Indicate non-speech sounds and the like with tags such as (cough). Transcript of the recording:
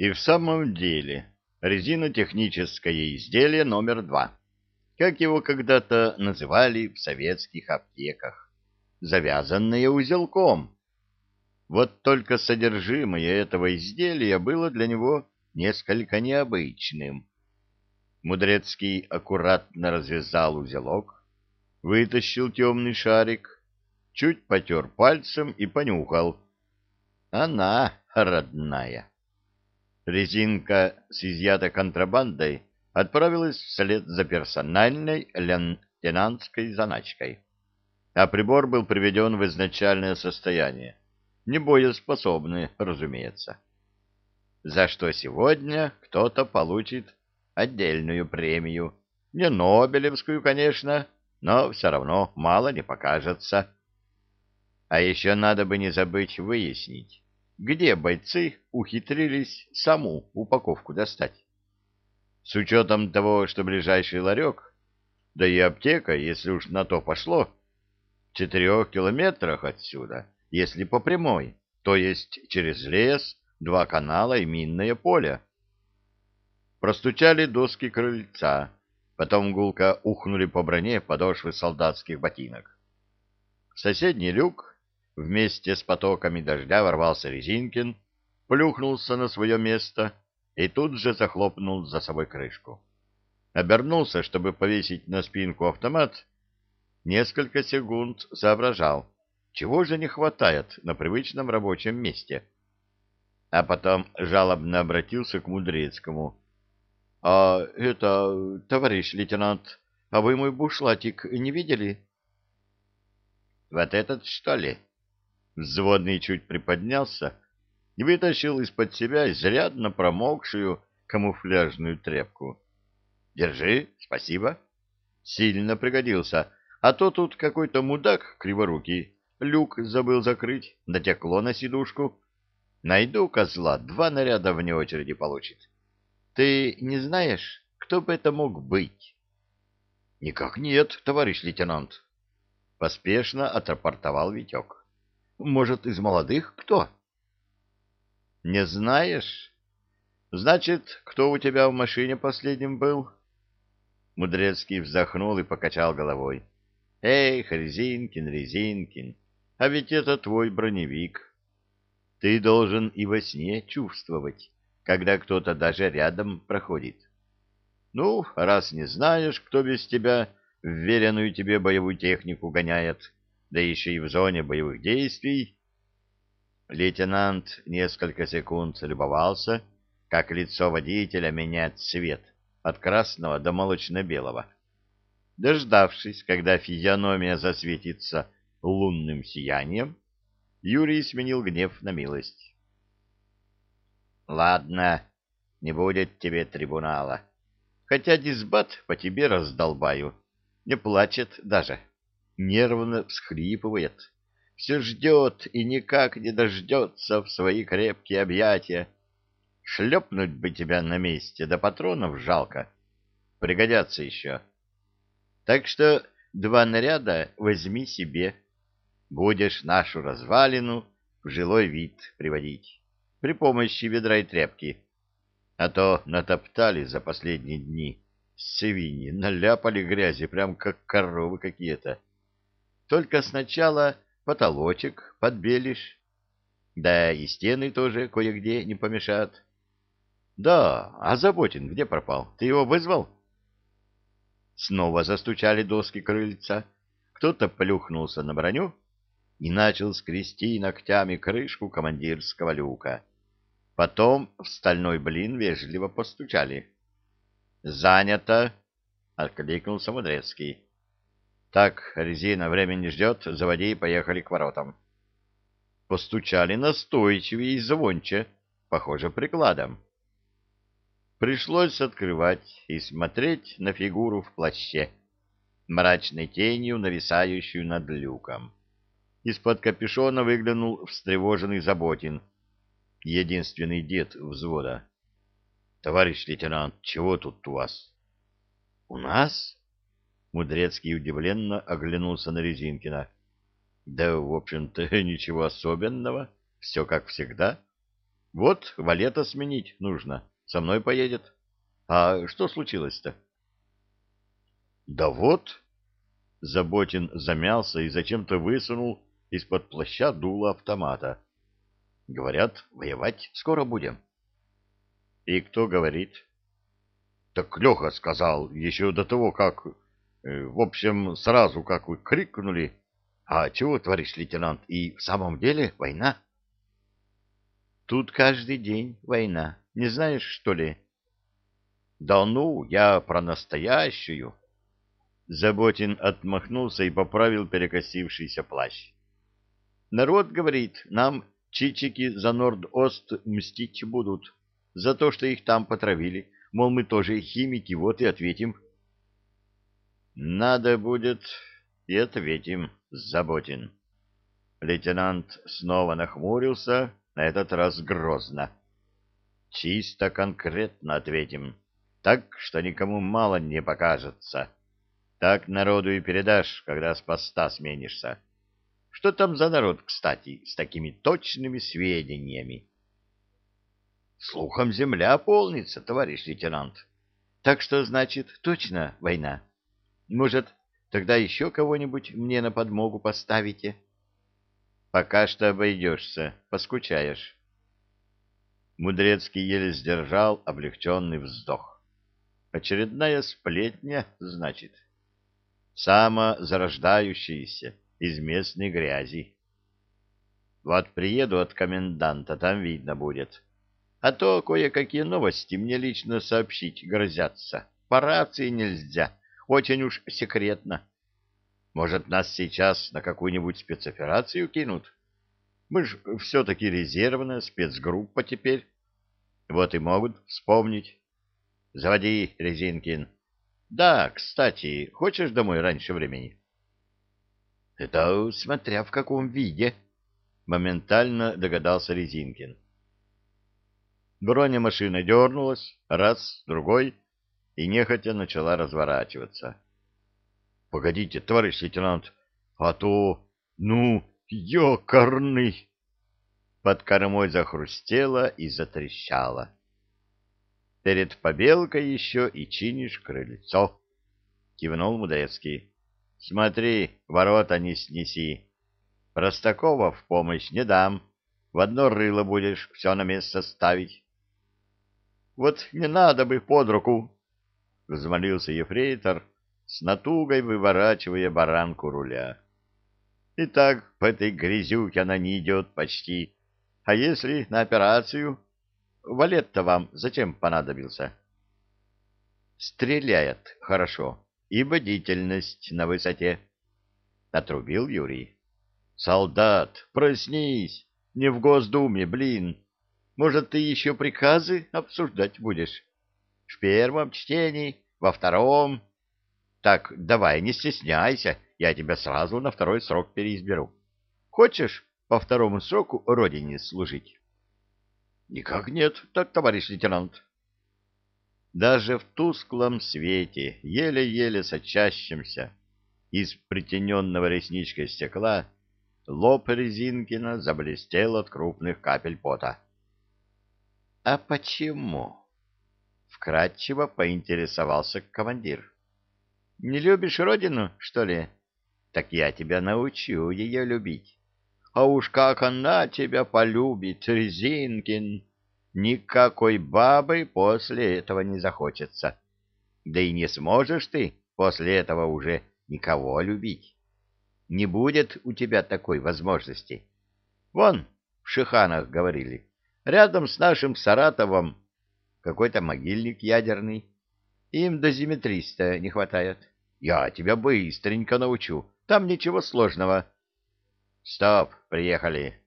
И в самом деле резинотехническое изделие номер два, как его когда-то называли в советских аптеках, завязанное узелком. Вот только содержимое этого изделия было для него несколько необычным. Мудрецкий аккуратно развязал узелок, вытащил темный шарик, чуть потер пальцем и понюхал. Она родная. Резинка с изъятой контрабандой отправилась вслед за персональной лейтенантской заначкой, а прибор был приведен в изначальное состояние, не боеспособный, разумеется. За что сегодня кто-то получит отдельную премию, не Нобелевскую, конечно, но все равно мало не покажется. А еще надо бы не забыть выяснить, где бойцы ухитрились саму упаковку достать. С учетом того, что ближайший ларек, да и аптека, если уж на то пошло, в четырех километрах отсюда, если по прямой, то есть через лес, два канала и минное поле. Простучали доски крыльца, потом гулко ухнули по броне подошвы солдатских ботинок. Соседний люк Вместе с потоками дождя ворвался Резинкин, плюхнулся на свое место и тут же захлопнул за собой крышку. Обернулся, чтобы повесить на спинку автомат. Несколько секунд соображал, чего же не хватает на привычном рабочем месте. А потом жалобно обратился к Мудрецкому. — А это, товарищ лейтенант, а вы мой бушлатик не видели? — Вот этот, что ли? — Взводный чуть приподнялся и вытащил из-под себя изрядно промокшую камуфляжную тряпку. — Держи, спасибо. Сильно пригодился, а то тут какой-то мудак криворукий люк забыл закрыть, натекло на сидушку. Найду козла, два наряда вне очереди получит. Ты не знаешь, кто бы это мог быть? — Никак нет, товарищ лейтенант. Поспешно отрапортовал Витек. Может, из молодых кто? Не знаешь? Значит, кто у тебя в машине последним был? Мудрецкий вздохнул и покачал головой. Эх, Резинкин, Резинкин, а ведь это твой броневик. Ты должен и во сне чувствовать, когда кто-то даже рядом проходит. Ну, раз не знаешь, кто без тебя вверенную тебе боевую технику гоняет, да еще и в зоне боевых действий. Лейтенант несколько секунд любовался, как лицо водителя меняет цвет от красного до молочно-белого. Дождавшись, когда физиономия засветится лунным сиянием, Юрий сменил гнев на милость. — Ладно, не будет тебе трибунала. Хотя дисбат по тебе раздолбаю. Не плачет даже. — нервно всхрипывает, все ждет и никак не дождется в свои крепкие объятия. Шлепнуть бы тебя на месте, да патронов жалко. Пригодятся еще. Так что два наряда возьми себе. Будешь нашу развалину в жилой вид приводить при помощи ведра и тряпки. А то натоптали за последние дни свиньи, наляпали грязи, прям как коровы какие-то. Только сначала потолочек подбелишь. Да и стены тоже кое-где не помешают. Да, а Заботин где пропал? Ты его вызвал? Снова застучали доски крыльца. Кто-то плюхнулся на броню и начал скрести ногтями крышку командирского люка. Потом в стальной блин вежливо постучали. «Занято!» — откликнулся Мудрецкий. Так, резина, время не ждет, заводи и поехали к воротам. Постучали настойчивее и звонче, похоже, прикладом. Пришлось открывать и смотреть на фигуру в плаще, мрачной тенью, нависающую над люком. Из-под капюшона выглянул встревоженный Заботин, единственный дед взвода. — Товарищ лейтенант, чего тут у вас? — У нас? Мудрецкий удивленно оглянулся на Резинкина. Да, в общем-то, (laughs) ничего особенного, все как всегда. Вот валета сменить нужно. Со мной поедет. А что случилось-то? Да вот. Заботин замялся и зачем-то высунул из-под плаща дуло автомата. Говорят, воевать скоро будем. И кто говорит? Так Леха сказал еще до того, как... Э, в общем, сразу, как вы крикнули. А чего, товарищ лейтенант, и в самом деле война? Тут каждый день война. Не знаешь, что ли? Да ну, я про настоящую. Заботин отмахнулся и поправил перекосившийся плащ. Народ говорит, нам чичики за Норд-Ост мстить будут за то, что их там потравили. Мол, мы тоже химики, вот и ответим. Надо будет и ответим, Заботин. Лейтенант снова нахмурился, на этот раз грозно. Чисто конкретно ответим, так, что никому мало не покажется. Так народу и передашь, когда с поста сменишься. Что там за народ, кстати, с такими точными сведениями? Слухом земля полнится, товарищ лейтенант. Так что, значит, точно война. Может, тогда еще кого-нибудь мне на подмогу поставите? — Пока что обойдешься, поскучаешь. Мудрецкий еле сдержал облегченный вздох. Очередная сплетня, значит. Самозарождающаяся из местной грязи. Вот приеду от коменданта, там видно будет. А то кое-какие новости мне лично сообщить грозятся. По рации нельзя, очень уж секретно. Может, нас сейчас на какую-нибудь спецоперацию кинут? Мы ж все-таки резервная спецгруппа теперь. Вот и могут вспомнить. Заводи, Резинкин. Да, кстати, хочешь домой раньше времени? Это смотря в каком виде, моментально догадался Резинкин. Бронемашина дернулась, раз, другой, и нехотя начала разворачиваться. — Погодите, товарищ лейтенант, а то... Ну, ёкарный! Под кормой захрустело и затрещало. Перед побелкой еще и чинишь крыльцо. Кивнул Мудрецкий. Смотри, ворота не снеси. Простакова в помощь не дам. В одно рыло будешь все на место ставить. Вот не надо бы под руку, — взмолился ефрейтор, с натугой выворачивая баранку руля. И так по этой грязюке она не идет почти. А если на операцию? Валет-то вам зачем понадобился? Стреляет хорошо, и бдительность на высоте. Отрубил Юрий. Солдат, проснись, не в Госдуме, блин. Может, ты еще приказы обсуждать будешь? В первом чтении, во втором... Так, давай, не стесняйся, я тебя сразу на второй срок переизберу. Хочешь по второму сроку родине служить? Никак нет, так, товарищ лейтенант. Даже в тусклом свете, еле-еле сочащемся из притененного ресничкой стекла, лоб Резинкина заблестел от крупных капель пота. — А почему? — вкратчиво поинтересовался командир. Не любишь родину, что ли? Так я тебя научу ее любить. А уж как она тебя полюбит, Резинкин! Никакой бабы после этого не захочется. Да и не сможешь ты после этого уже никого любить. Не будет у тебя такой возможности. Вон, в Шиханах говорили, рядом с нашим Саратовом какой-то могильник ядерный. Им до зиметриста не хватает. Я тебя быстренько научу. Там ничего сложного. Стоп, приехали.